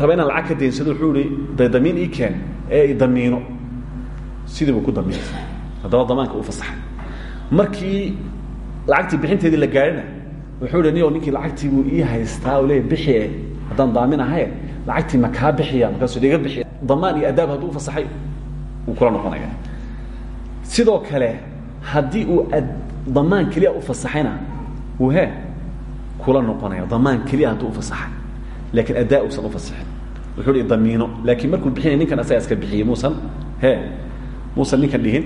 raba inaan lacag ka daynsado wuxuu ihi de damiin ii keen ee i damiino. Sidii buu ku damiintay haddaba damaanka u fasaxay. Markii lacagtii bixinteedii la gaadhina wuxuu ihi niyow ninkii lacagtii buu ii haystaa? Oo leeya bixie haddaan daamin ahaye lacagtii ma kaa bixiya markaasuu iga bixiya damaan iyo adaab hadduu ufasaxay wuu kula noqonaya sidoo kale haddii uu damaan keliya ufasaxayna wuu he kula noqonaya damaan keliya hadduu ufasaxay laakiin adaa uusan ufasaxin wuxuu hi damiino. Laakiin markuu bixinaya ninkan asaga iska bixiyey muusan he muusan ninkan dhihin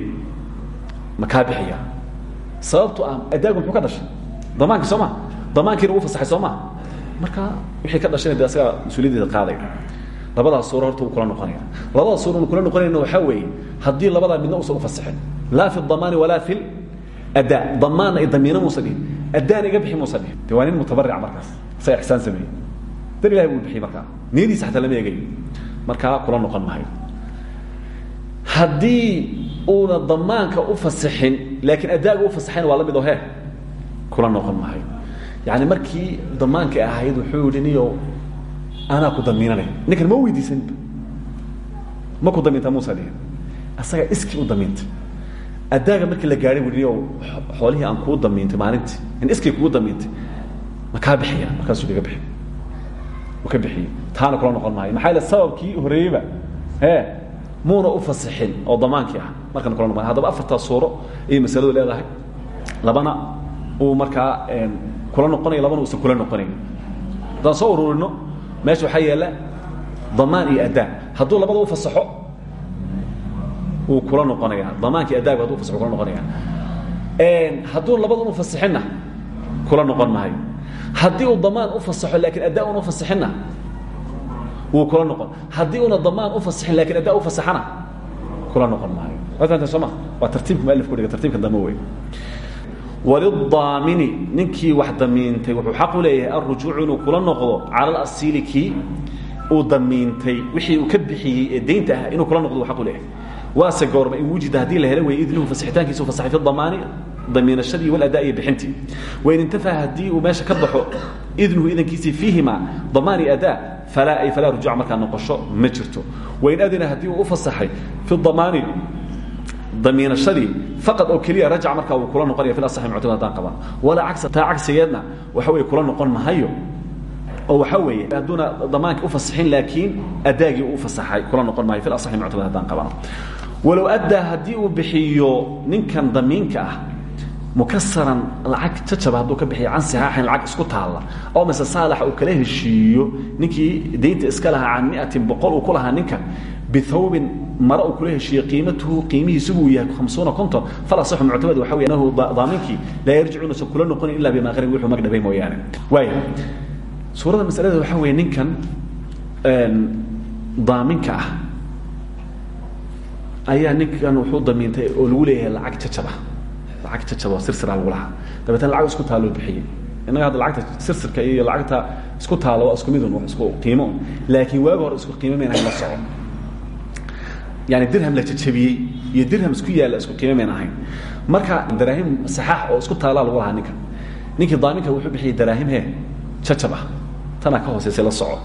ma kaa bixiya sababto ah adaagu muxuu ka dhashay. Damaanki soo ma? Damaankiina uu fasaxay soo ma marka wixii ka dhashayna de asagaa mas'uuliyaddeeda qaadaya labadaas suuro horta wuu kula noqonaya labadaas suuro unu kula noqonayna waxaa weeye haddii labadaa midna uusan ufasaxin laa fi damaani walaa fi adaa damaanna i damiino muusan dhihin. Adaana iga bixi muusan dhihin. De waa nin mutabarica markaas. Isaga ixsaan sameeyey. Dan ilahi buu bixiyey markaa. Niyadiisa xataa lama eegayo. Markaa kula noqon mahayo haddii uuna damaanka u fasaxin laakiin adaaga u fasaxayna waa la mid oo he kula noqon mahayo yani markii damaanka ahayd wuxuu yihi niyo ku damiinanay ninkan ma weydiisaninba ma ku damiinta muusa dhihin asagaa iskii u damiintay addaaga markii la gaadhay buhi o xoolihii aan kuu damiintay maalintii in iskii kugu damiintay. Ma kaa bixiya markaasuu iga bixi u ka bixiyey taana kula noqon maayo. Maxaa yale sababkii horeeyeyba e muuna u fasixin oo damaankii ah markan kula noqon haddaba afartaa suuro ayay masaladu leedahay. Labana uu markaa kula noqonayo labana uusan kula noqonayn haddaan soo ururino meesha waxaa yaalla damaan iyo addaa hadduu labada u fasaxo wuu kula noqonaya. Damaankii adaagu haduu fasaxo kula noqonaya. Hadduu labadun u fasixinna kula noqon maayo. Haddii uu damaan u fasaxo laakiin addaa una ufasixinna wuu kula noqon. Haddii una damaan u fasixin laakiin addaa u fasaxana kula noqon maayo. Waa fahamteen soo ma? Waa tartiibka mualif ku dhiga tartiibka dambe wey walidaamini ninkii wax damiintay wuxuu xaq u leeyahay alrujuucu inuu kula noqdo cala alasiili kii damiintay wixii uu ka bixiyey deynta ah inuu kula noqdo xaq u leeyahay. Waase goorma in wujida haddii la helo way idnuhu fasixitaankiisa u fasaxay fi damaani damiinashadii waladaa iyo bixintii. Wain intafa haddii uu meesha ka baxo idnuhu idankiisii fiihima damaani adaa falaa ay falaa rujuuca markaa noqosho ma jirto. Wain adina haddii uu fasaxay fi damaani damiinashadii faqad oo keliya rajac markaa uu kula noqonaya fi asaxi muctamad haddaan qaban walaa cagsa taa cagsigeedna waxa weye kula noqon mahayo. Oo waxaa weeye hadduuna damaanka u fasixin laakiin adaagii u fasaxay kula noqon maayo fi asaxi muctamad haddaan qabano walow addaa haddii uu bixiyo ninkan damiinka ah mukasaran lacag jajaba hadduu ka bixiyo can sixaaxin lacag isku taalla oo mise saalaxa uu kala heshiiyo ninkii daynta iska lahaa can miatin boqol uu ku lahaa ninkan bithawbin mare uu kula heshiiyo qiimatuhu qiimihiisugu uu yahay hamsuuna konton. Fal asaxu muctamad waxa wey anahu daaminkii laa yarjicu inuusan kula noqonin illa bimaa qarin wuxuu magdhabay mooyaane. Waaya suurada masalada waxaa weeye ninkan daaminka ah ayaa ninkan wuxuu damiintay oo lagu leeyahay lacag jajaba. Lacag jajaba oo sirsira lagu lahaa. Dabeetana lacag isku taaloo bixiyey. Innaga hadda lacagta sirsirka iyo lacagta isku taalo waa isku midun wax isku qiimo. Laakiin waagi hore isku qiimo mayna la soco yani dirham la jajabiyey iyo dirham isku yaalla isku qiimo mayna ahayn. Marka daraahim saxaax oo isku taalaa lagu lahaa ninkan ninkii daaminka wuxuu bixiyey daraahim he jajab ah. Tanaa ka hooseysay la soco.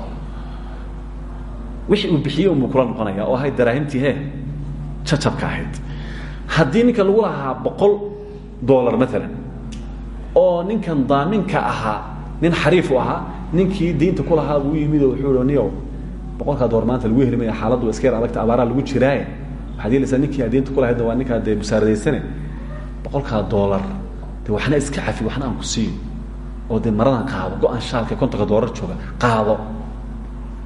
Wixii uu bixiyey unbuu kula noqonaya oo ahayd daraahimtii he jacabka ahayd. Haddii ninkan lagu lahaa boqol dolar maalan oo ninkan daaminka ahaa nin xariifu ahaa ninkii diinta ku lahaa buu yimid oo wuxuu niyow boqolkaa dolar maanta lagu heli maya xaaladdu iska yar adagta abaaraa lagu jiraaye waxaad yeelaysaa ninkii diinta kulahaydna waa ninkaa dee musaaradaysane boqolkaa dolar de waxna iska cafi waxna aan ku siiyo oo dee maradan qaado go-an shaalka kontonka doolar jooga qaado.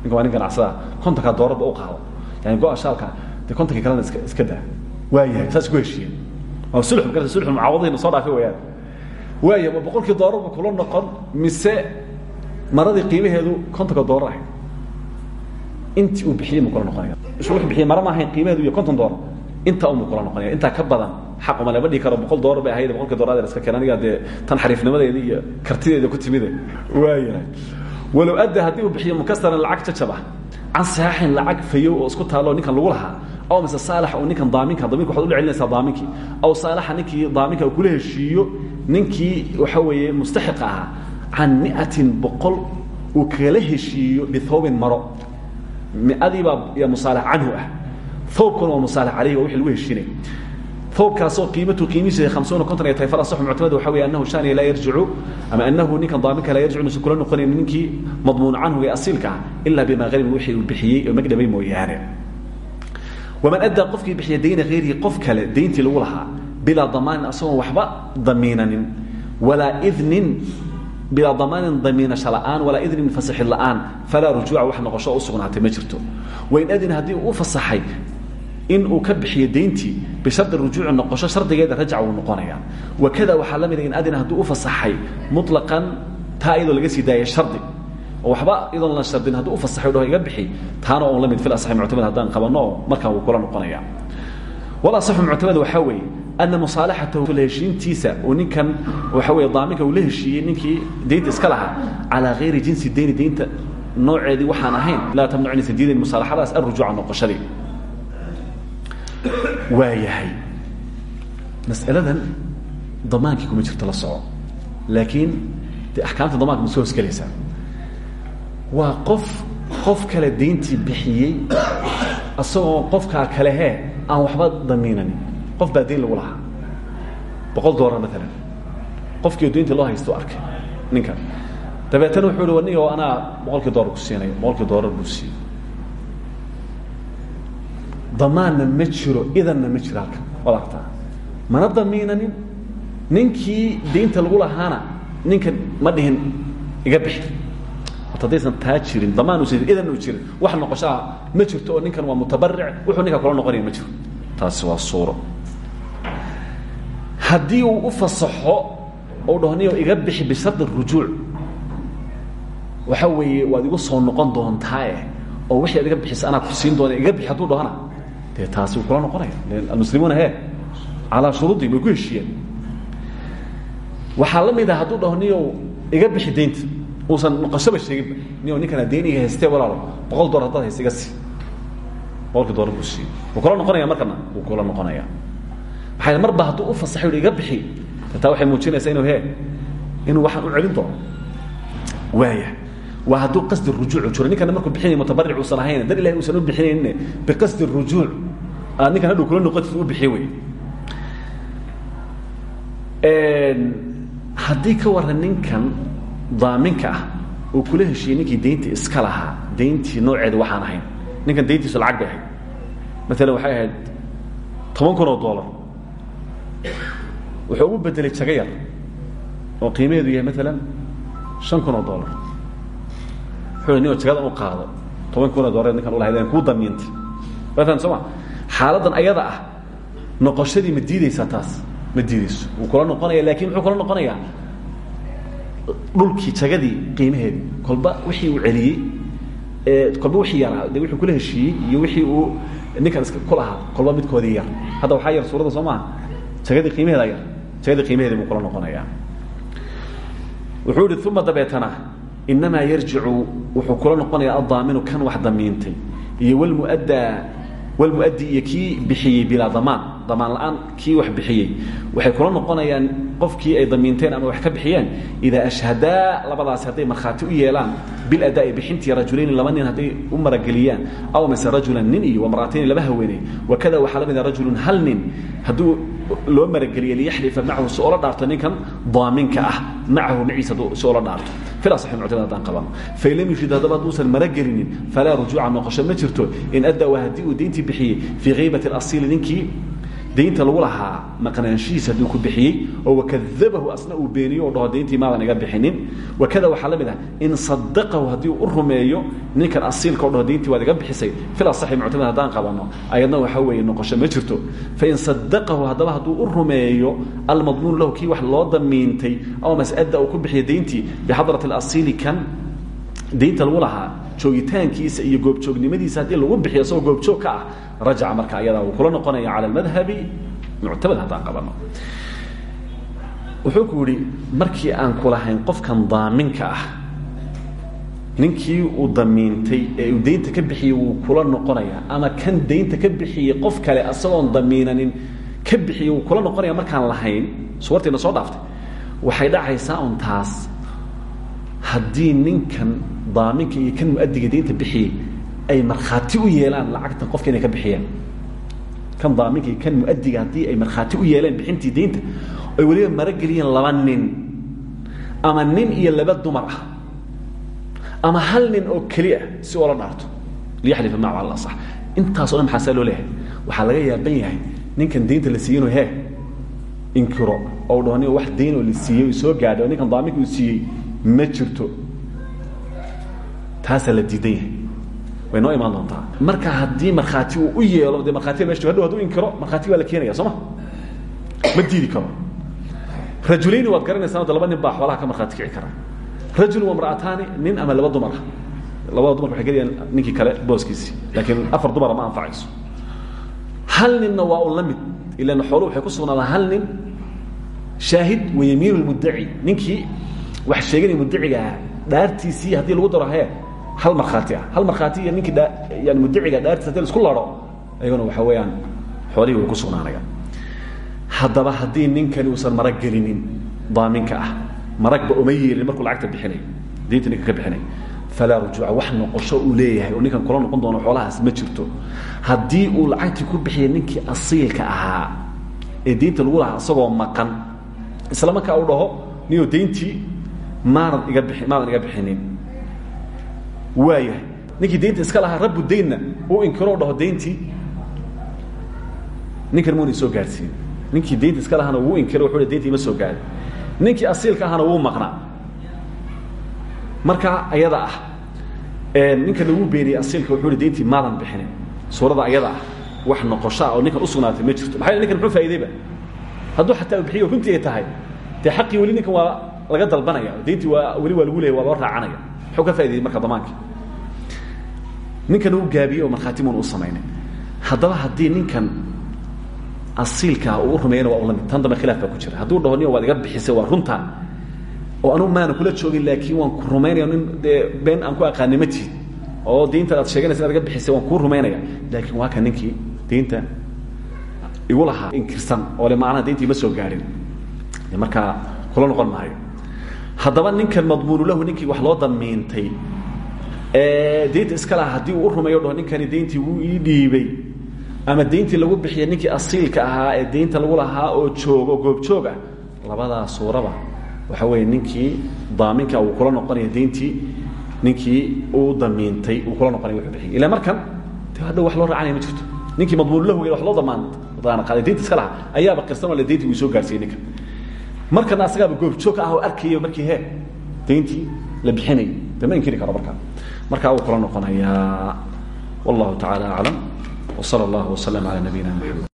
Ninka waa nin ganacsada kontonka doolarba u qaado. Yani go-an shaalka de kontonkii kalena iska iska daa. Waayahay. Saas ku heshiiyeen. Waa sulx magarata sulxu mucaawadadiina soo dhaafay wayaan waaya ma boqolkii doolarba kula noqon mise maradii qiimaheedu kontonka doolar ahayd intii uu bixiyey ma kula noqonaya isu wuxuu bixiyey mara ma ahayn qiimaheedu iyo konton doolar intaa unbuu kula noqonaya intaa ka badan xaq uma lama dhihi karo boqol doolar bay ahayd boqolkii doolar adeer iska keen aniga dee tan xariifnimadeeda iyo kartideeda ku timide. Waayahay walow adda haddii uu bixiyo mukasaran lacag jajab ah can saxaaxin lacag fayow oo isku taalo ninkan lagu lahaa aw mise saalax uu ninkan daaminka daminka waxad ula celinaysaa daaminkii aw saalaxa ninkii daaminka uu kula heshiiyo ninkii waxa weeye mustaxiqa ahaa can miatin boqol uu kala heshiiyo bithawbin maro miadiibaa iyo musaalax canhu ah. Thawbkuna waa musaalax caleyhi waa wixii lagu heshiinay. Thawbkaasoo qiimatu qiimihiisa hamsuuna konton ay tahay fal asaxu muctamad waxa weeye annahu shaaniya laa yarjicu ama annahu ninkan daaminka laa yarjicu inuusan kula noqonayn ninkii madmuun canhu ee asiilka ah ilaa bimaa gharima wixii uu bixiyey oo magdhabay mooyaane. Waman addaa qofkii bixiya dayna hayrihi qof kale dayntii lagu lahaa bilaa damaanin asagoon waxba damiinanin walaa idnin bilaa damaanin damiinasho la'aan walaa idnin fasaxid la'aan falaa rujuuca wax noqosho u sugnaatay ma jirto. Wain adina haddii uu fasaxay in uu ka bixiyo dayntii bishardi rujuuci noqosho shardigeeda rajac wuu noqonaya wakada waxaa la mida in adina hadduu u fasaxay muطlaqan taa iyadoo laga sii daayay shardi. Oo waxba iyadoon la shardin hadduu u fasaxay dhaho iga bixi taana oon la mid fil asaxi muctamad haddaan qabanno oo markaa wuu kula noqonaya wal asaxu muctamad waxaa weeye ana musaalaxatahu la heshiintiisa uu ninkan waxa weeye daaminka uu la heshiiyey ninkii daynta iska lahaa calaa hayri jinsi dayni daynta nooceedii waxaan ahayn laa tamnacu inaysan diidayn musaalaxadaas alrujuuca noqoshadii. Waa yahay mas'aladan damaankii kuma jirto la soco. Laakiin de axkaamta damaanka ma soo hosgelaysaa. Waa qof qof kale dayntii bixiyey asagoo qofkaa kale hee aan waxba damiinanin qof baa dayn lagu lahaa. Boqol doolar maalan qofkii daynta loo haysto arkay ninkan dabeetana wuxuu hi nig anaa boqolkii doolar ku siinaya boqolkii doolar buu siiyey. Damaanna ma jiro idanna ma jiro halkan. Waad argtaa mana damiinanin? Ninkii daynta lagu lahaana ninkan ma dhihin iga bixi. Horta haddaysan taa jirin damaan usan idan u jirin. Wax noqoshaa ma jirto oo ninkan waa mutabaric wuxuu ninka kula noqonaya ma jiro. Taasi waa suuro haddii uu u fasaxo ou dhaho niyo iga bixi bishardi rujuuc. Waxa weeye waad igu soo noqon doontaae oo wixii ad iga bixisa anaa ku siin doona iga bixi hadduu dhahona dee taasi wuu kula noqonaya. Almuslimuuna he calaa shuruudihim way ku heshiiyeen. Waxaa la mid ah hadduu dhaho niyow iga bixi daynta uusan noqoshaba sheeginba niyow ninkanaa dayn iga haystee walaalo boqol dolar haddaad haysta iga sii. Boqolkii dolar buu siiye wuu kula noqonaya markana? Wuu kula noqonaya maxaa marba hadduu u fasaxo iga bixi? Taa waxay muujinaysaa inuu he inuu waxaan u celin doono. Waaya waa hadduu qasdi rujuuc jiro ninkana markuu bixinay mutabaric uusan ahayn dan ilahi uusan u bixinaynin biqasdi rujuuc aad ninkan hadhow kula noqotid u bixiy wey haddii ka waran ninkan daaminka ah oo kula heshiiyey ninkii daynta iska lahaa dayntii nooceeda waxaan ahayn. Ninkan dayntiisu lacag bay ahayd. Maalan waxay ahayd toban kun oo dollar wuxuu ugu bedelay jago yar oo qiimaheedu yahay maalan shan kun oo dollar. Wuxuu ni jagadan u qaado toban kun oo dollar ninkan ulahayd kuu damiintay waa soo ma xaaladan ayada ah noqoshadii ma diideysaa taas? Ma diideyso wuu kula noqonaya laakiin muxuu kula noqonayaa dhulkii jagadii qiimaheedii. Kolba wixii uu celiyey kolba wixii yaraa de wuxuu kula heshiiyey iyo wixii uu ninkan iska ku lahaa kolba midkoodii yar. Hadda waxaa yar suurada soo maaha jagadii qiimaheeda yar jagadii qiimaheedii buu kula noqonayaa. Wuxuu ihi uma dabeetana inamaa yarjicu wuxuu kula noqonayaa addaaminu kan wax damiintay iyo wlmuaddaa wlmuaddi iyo kii bixiyey bilaa damaan damaan la'aan kii wax bixiyey. Waxay kula noqonayaan qofkii ay damiinteen ama wax ka bixiyeen idaa ashhadaa labadaasi hadday markhaati u yeelaan biladaa'i bixintii rajulayni laba nin hadday u marageliyaan aw mise rajulan nin iyo wamra'atayni laba haweeney wakada waxaa la mida rajulun hal nin hadduu loo marageliye liyaxlifa macahu si oola ninkan daaminka ah macahu maciisa si dhaarto. Fila saxi muctamad haddaan qabano fain lam yushid haddaba hadduusan maragelinin falaa rujuuca noqosho ma jirto in addaa waa haddii uu dayntii bixiyey fii haybati alasiili ninkii daynta lagu lahaa maqnaanshihiisa hadduu ku bixiyey oo wakadabahu asna uu beeniyo o dhaho dayntii maadan iga bixinin. Wakada waxaa la mid ah in sadaqahu haddii u rumeeyo ninkan asiilka o dhaho dayntii waad iga bixisay fil asaxi muctamad haddaan qabano ayadna waxaa weeye noqosho ma jirto. Fain sadaqahu haddaba hadduu u rumeeyo almadmuun lahu kii wax loo damiintay aw mas'ada uu ku bixiya dayntii bixadrati alasiili kan daynta lagu lahaa joogitaankiisa iyo goobjoognimadiisa haddii lagu bixiyo isagoo goobjoog ka ah rajaca marka ayadaa uu kula noqonaya cala almadhabi muctamad haddaan qabano. Wuxuu ku yidhi markii aan kulahayn qofkan daaminka ah ninkii uu damiintay ee uu daynta ka bixiyey wuu kula noqonaya ama kan daynta ka bixiyey qof kale asagoon damiinanin ka bixiyey wuu kula noqonaya markaan lahayn? Suwartiina soo dhaaftay. Waxay dhacaysaa un taas haddii ninkan daaminka iyo kan muadiga daynta bixiyey ay markhaati u yeelaan lacagtan qofka inay ka bixiyeen kan daaminka iyo kan muadiga haddii ay markhaati u yeeleen bixintii daynta ay weliba marageliyeen laba nin ama nin iyo laba dumar ah ama hal nin oo keli ah si oola dhaarto. Liyaxlifa maca al asax intaaso dhan maxaa saa loo leeyahay? Waxaa laga yaaban yahay ninkan daynta la siiyey inuu inkiro oo dhaho wax dayn oo la siiyey soo gaadhay oo ninkan daaminka uu siiyey ma jirto. Taasaa la diidan yahay way noo imaan doontaa. Marka haddii markhaati uu u yeelo dee markhaatiga mesh hadhow haduu inkiro markhaati baa la keenaya soo ma? Ma diidi karo. Rajulayni waad garanaysaa ada laba nin baa xoolaha ka markhaati kici kara. Rajulun wamra'ataani nin ama laba dumar. Labada dumarka waxay gelayaan ninkii kale booskiisii laakiin afar dumara ma anfacayso. Hal ninna waa un la mid ilan xooluhu waxay ku sugnaadaan hal nin shaahid wa yamiinu lmuddaci ninkii wax sheeganaya muddacigaa dhaartiisii haddii lagu daro hee hal markhaati ah. Hal markhaati iyo ninkii yani muddaciga dhaartiis haddii la isku laro waxa weeyaan xoolihii way ku sugnaanayaan haddaba haddii ninkani uusan marag gelinin daaminka ah maragba uma markuu lacagta bixinayo daynta ninka ka bixinay falaa rujuuca wax noqosho uu leeyahay oo ninkan kula noqon doono xoolahaas ma jirto. Haddii uu lacagtii ku bixiya ninkii asiilka ahaa ee deynta lagu lahaa isagoo maqan isla markaa uu dhaho niyo deyntii maanad iga bii maadan iga bixinin waayahay ninkii deynta iska lahaa rabu daynna uu inkiro dhaho deyntii ninkan muuna soo gaadhsiin. Ninkii deynta iska lahaana wuu inkiro wuxuu deyntii ima soo gaadhin. Ninkii asiilka ahaana wuu maqnaa. Marka ayada ah ninkan lagu beeniyey asiilka wuxuu hi deyntii maadan bixinin. Suurada ayada ah wax noqoshaa oo ninkan usugnaatay ma jirto. Maxaa ninkan muxuu faa'ideyba hadduu xataa bixiyo runtii ay tahay. Dee xaqii weli ninkan waa laga dalbanaya. Deyntii waa weli waa lagu leeyay waa loo raacanaya muxuu ka faaideyey marka damaankii ninkan uu gaabiyey oo markhaatimuuna u samaynay haddaba haddii ninkan asiilkaa uu u rumeeyana waa ulamid. Tan dambe khilaaf baa ku jira. Hadduu dhaho nin waad iga bixisay waa runtaa oo anugu maana kula joogin laakiin waan ku rumaynaya nin dee been aan ku aqaani ma tihid. Oo deynta aad sheeganaysa inaad iga bixisay waan kuu rumaynaya laakiin waa ka ninkii deynta igu lahaa inkirsan. Oo le macnaha deyntii ma soo gaadhin. Markaa kula noqon maayo haddaba ninkan madmuunu lahu ninkii wax loo damiintay deynta iska laha haddii uu u rumeeyo dhaho ninkani deyntii wuu ii dhiibay. Ama deyntii lagu bixiya ninkii asiilka ahaa ee deynta lagu lahaa oo joog oo goobjoog ah labadaa suuraba. Waxa weeye ninkii daaminka uu kula noqonaya deyntii ninkii uu damiintay uu kula noqonaya wuxuu bixiyay. Ilaa markan de hadda wax loo raacanaya ma jirto. Ninkii madmuun lahu wax loo damaan daana qaaday deynta iska lahaa ayaaba qirsan oo le deyntii uu soo gaarsiiyey ninkan markana asagaaba goobjoog ah oo arkaya markii he dayntii la bixinay dama inkiri karo markaa markaa wuu kula noqonayaa wallahu tacaala aclam wsala allahu waslama ala nabiyina maxamed